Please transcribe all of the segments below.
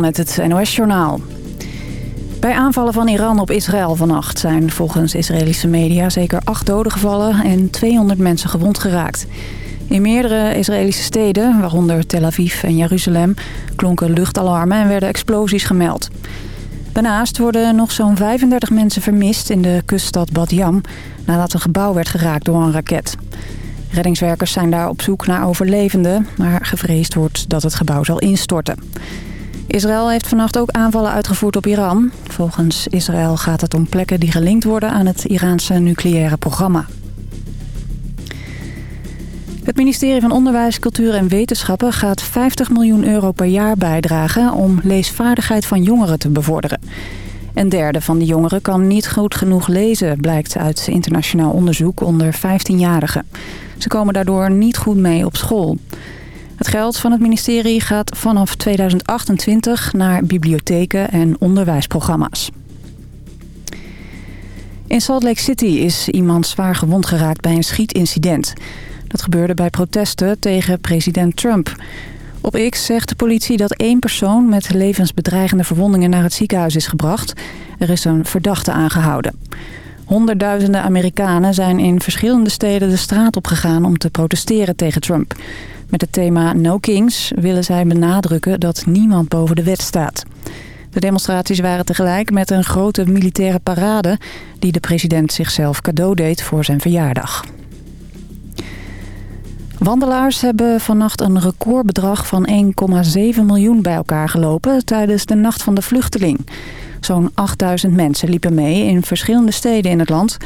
Met het NOS-journaal. Bij aanvallen van Iran op Israël vannacht zijn volgens Israëlische media zeker acht doden gevallen en 200 mensen gewond geraakt. In meerdere Israëlische steden, waaronder Tel Aviv en Jeruzalem, klonken luchtalarmen en werden explosies gemeld. Daarnaast worden nog zo'n 35 mensen vermist in de kuststad Bad Yam nadat een gebouw werd geraakt door een raket. Reddingswerkers zijn daar op zoek naar overlevenden, maar gevreesd wordt dat het gebouw zal instorten. Israël heeft vannacht ook aanvallen uitgevoerd op Iran. Volgens Israël gaat het om plekken die gelinkt worden aan het Iraanse nucleaire programma. Het ministerie van Onderwijs, Cultuur en Wetenschappen gaat 50 miljoen euro per jaar bijdragen om leesvaardigheid van jongeren te bevorderen. Een derde van de jongeren kan niet goed genoeg lezen, blijkt uit internationaal onderzoek onder 15-jarigen. Ze komen daardoor niet goed mee op school. Het geld van het ministerie gaat vanaf 2028 naar bibliotheken en onderwijsprogramma's. In Salt Lake City is iemand zwaar gewond geraakt bij een schietincident. Dat gebeurde bij protesten tegen president Trump. Op X zegt de politie dat één persoon met levensbedreigende verwondingen naar het ziekenhuis is gebracht. Er is een verdachte aangehouden. Honderdduizenden Amerikanen zijn in verschillende steden de straat opgegaan om te protesteren tegen Trump. Met het thema No Kings willen zij benadrukken dat niemand boven de wet staat. De demonstraties waren tegelijk met een grote militaire parade... die de president zichzelf cadeau deed voor zijn verjaardag. Wandelaars hebben vannacht een recordbedrag van 1,7 miljoen bij elkaar gelopen... tijdens de Nacht van de Vluchteling. Zo'n 8000 mensen liepen mee in verschillende steden in het land...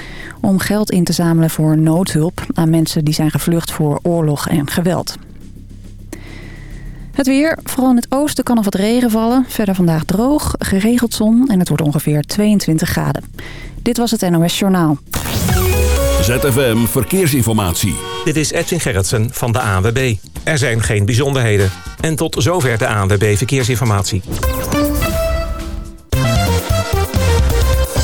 om geld in te zamelen voor noodhulp aan mensen die zijn gevlucht voor oorlog en geweld. Het weer, vooral in het oosten kan er wat regen vallen. Verder vandaag droog, geregeld zon en het wordt ongeveer 22 graden. Dit was het NOS Journaal. ZFM Verkeersinformatie. Dit is Edwin Gerritsen van de ANWB. Er zijn geen bijzonderheden. En tot zover de ANWB Verkeersinformatie.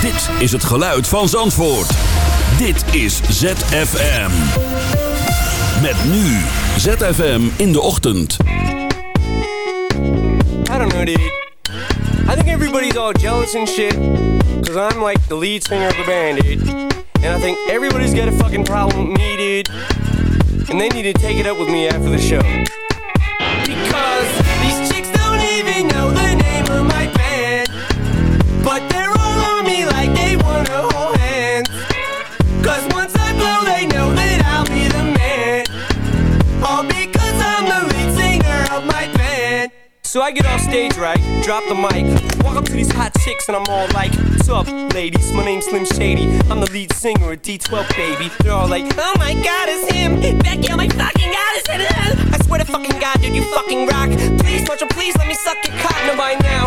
Dit is het geluid van Zandvoort. Dit is ZFM. Met nu ZFM in de ochtend. I don't know, dude. I think everybody's all jealous and shit. Cause I'm like the lead singer of the band, dude. And I think everybody's got a fucking problem with me, dude. And they need to take it up with me after the show. So I get off stage, right? Drop the mic. Walk up to these hot chicks and I'm all like, What's up, ladies? My name's Slim Shady. I'm the lead singer of D12, baby. They're all like, Oh my god, it's him. Becky, oh my fucking god, it's him. I swear to fucking god, dude, you fucking rock. Please, Marshall, please let me suck your. Now by now,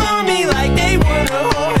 Oh.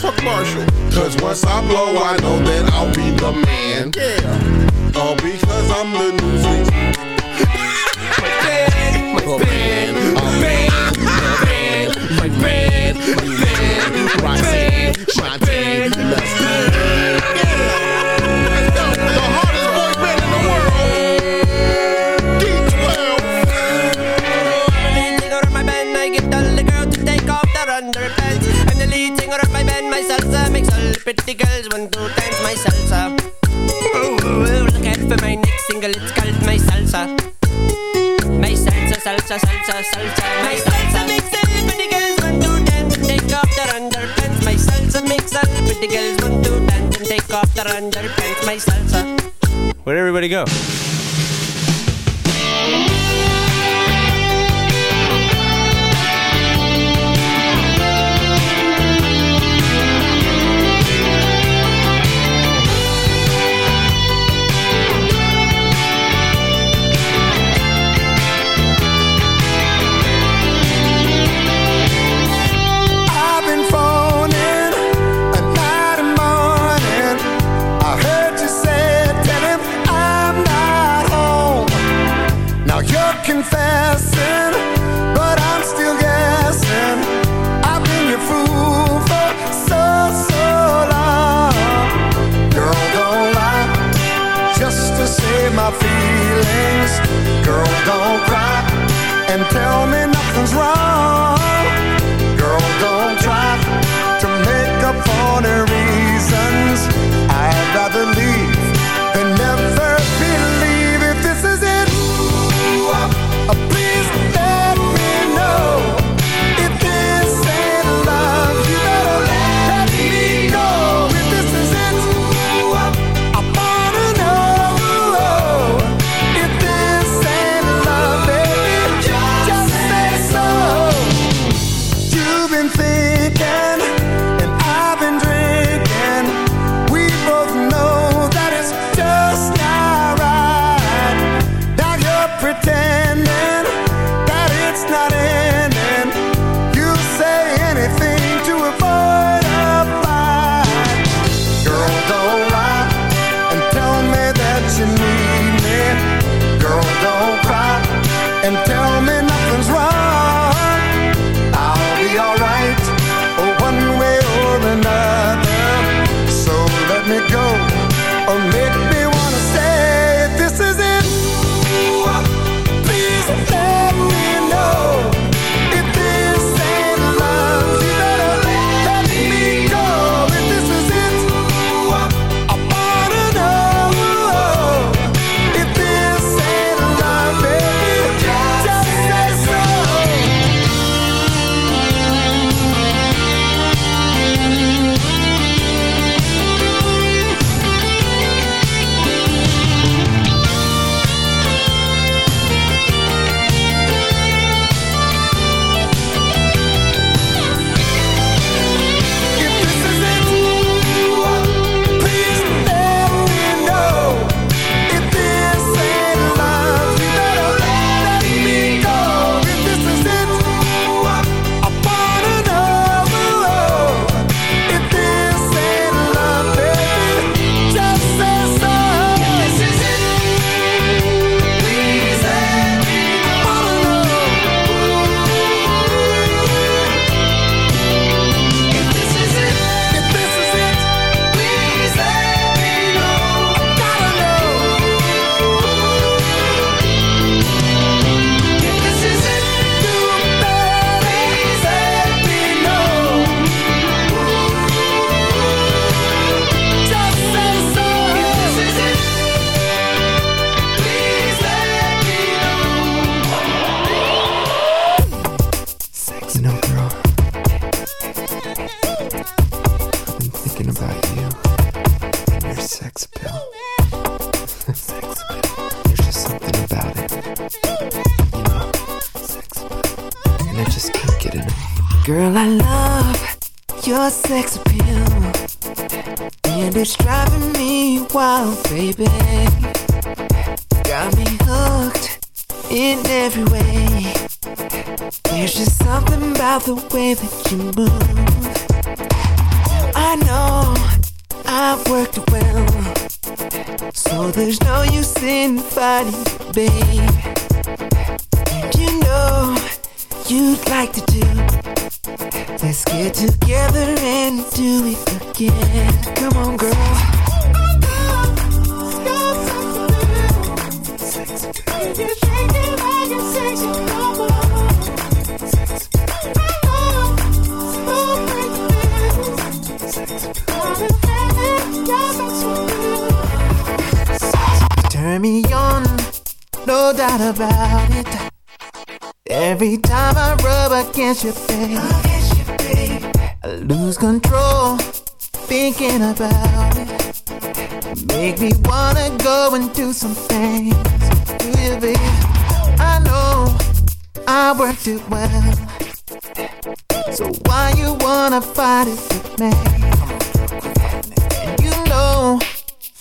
Fuck Marshall. Cause once I blow, I know that I'll be the man. Yeah. All because I'm the new My band, my band, my band, my band, my band, my band, Roxanne, Shantae, pretty girls want to dance my salsa. Ooh, look out for my next single, it's called my salsa. My salsa, salsa, salsa, salsa, my salsa makes all the pretty girls want to dance and take off their underpants. My salsa makes all the pretty girls want to dance and take off their underpants. My salsa. Where'd everybody go?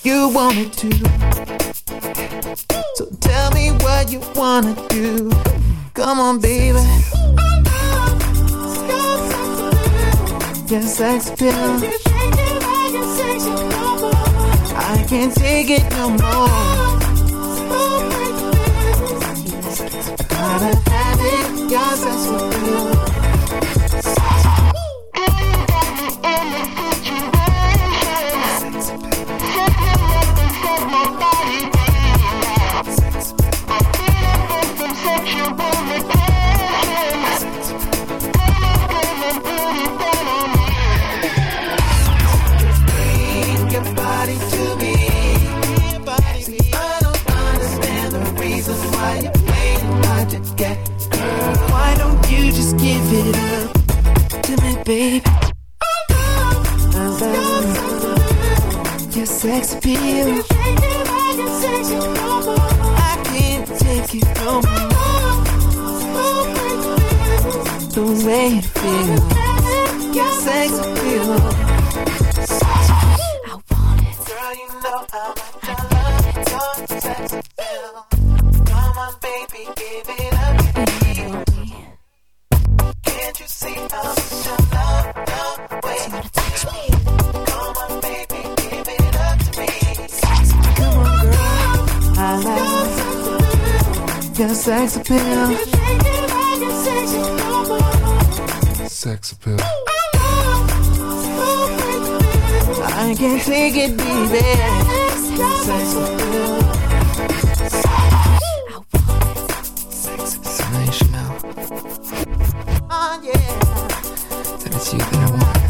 you want me to. So tell me what you wanna do. Come on, baby. Your sex pill. I can't take it no more. I gotta have it. Yes, sex pill. sex appeal. I can't take it no more. The way appeal. I can't take it, baby. Sex appeal. Chanel. That it's you that I.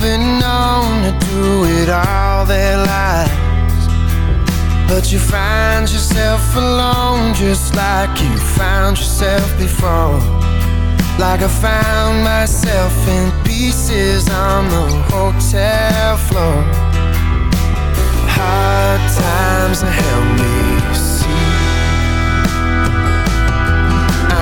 been known to do it all their lives. But you find yourself alone just like you found yourself before. Like I found myself in pieces on the hotel floor. Hard times have held me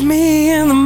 me in the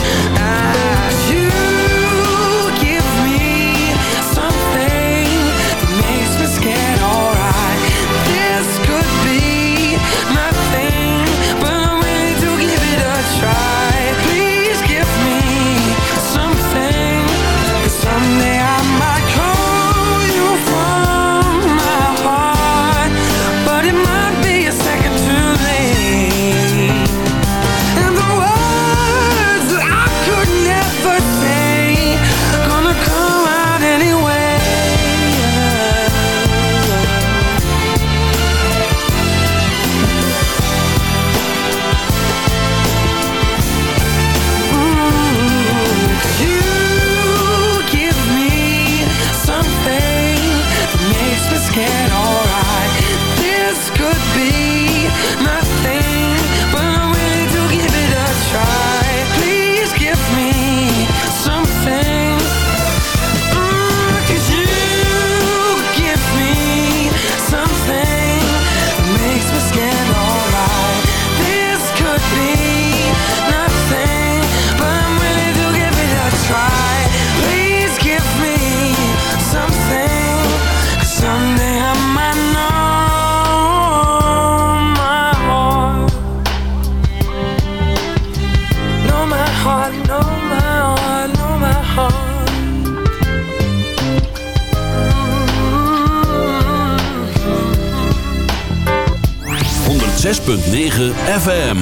106.9 FM.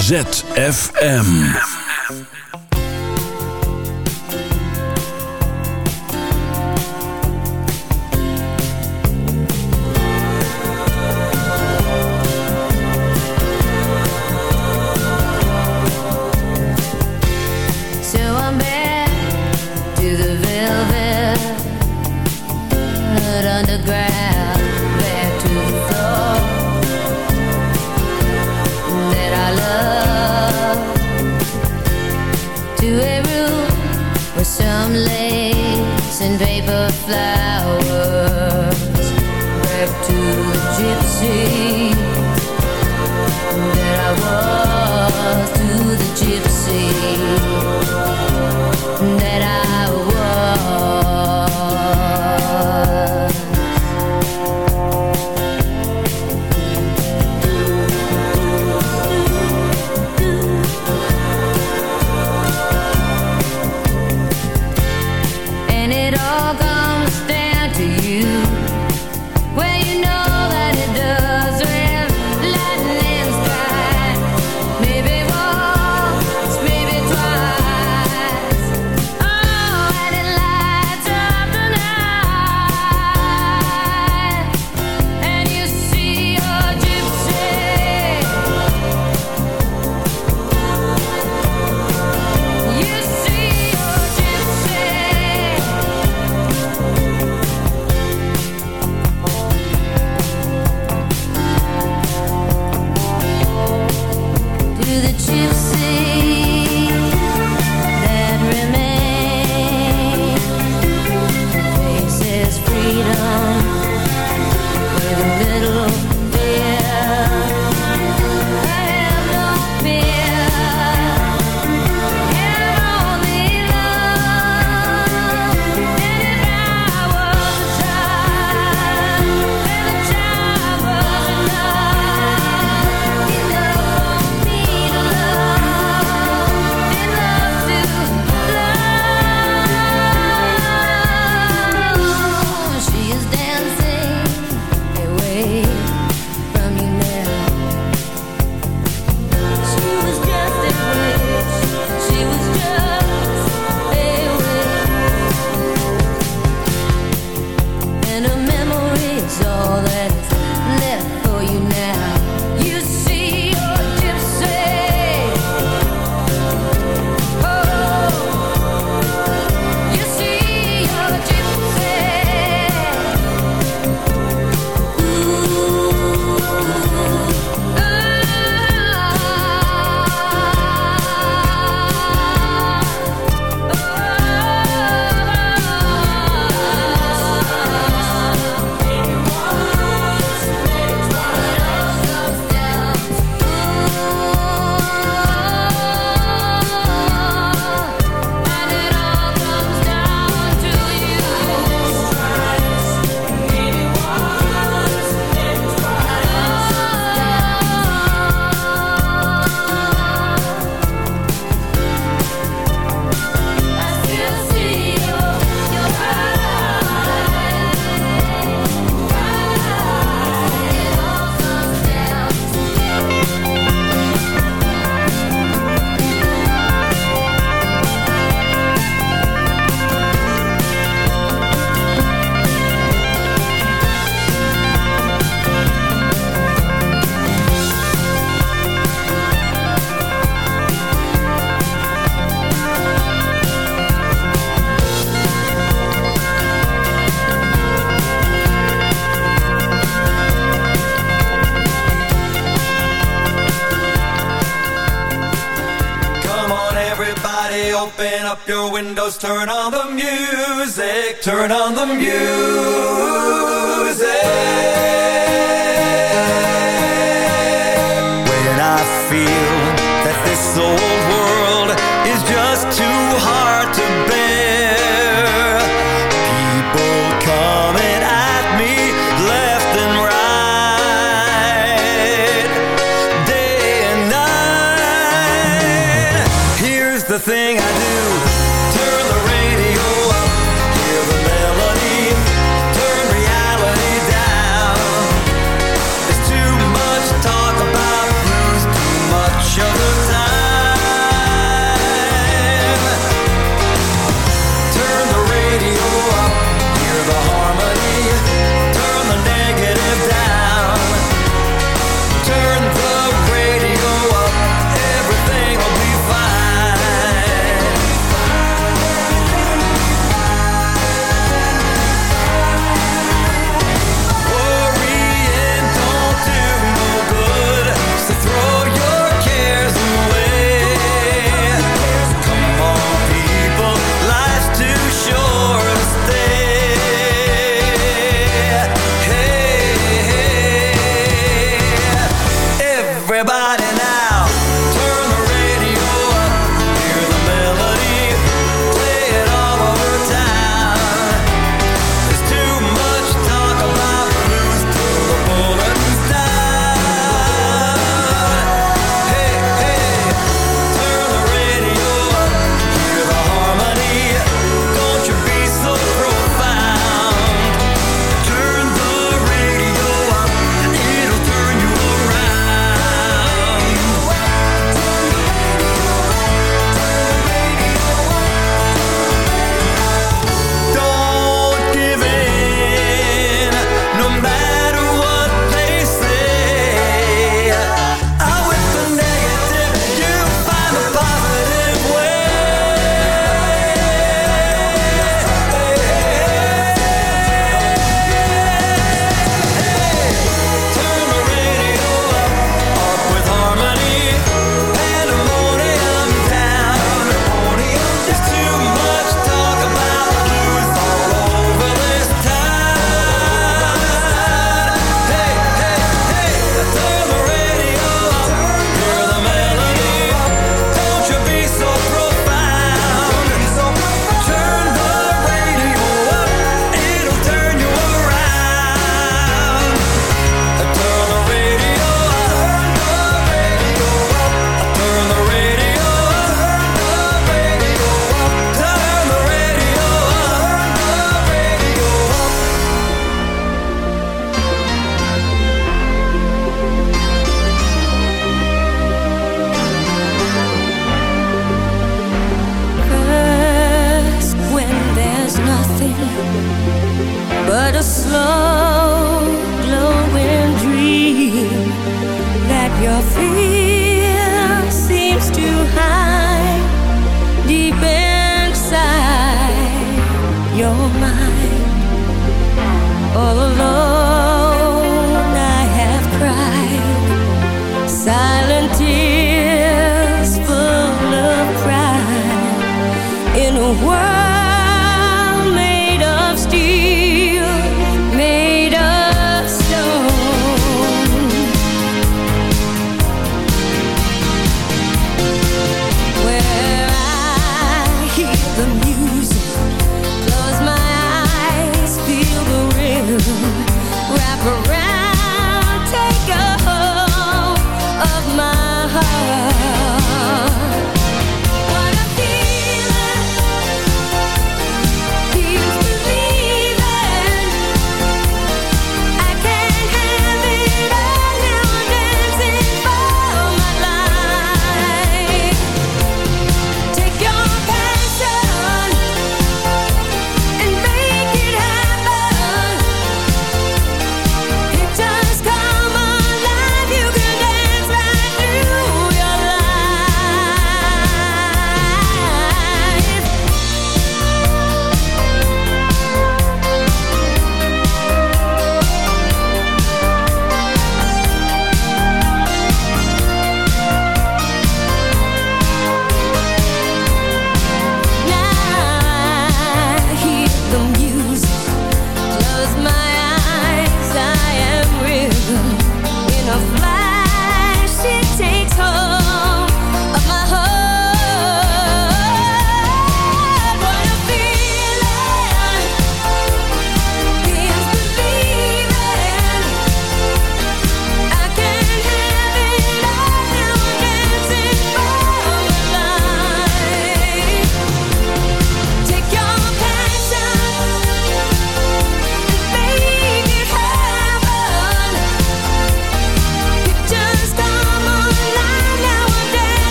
ZFM. up your windows, turn on the music, turn on the music. When I feel that this old slow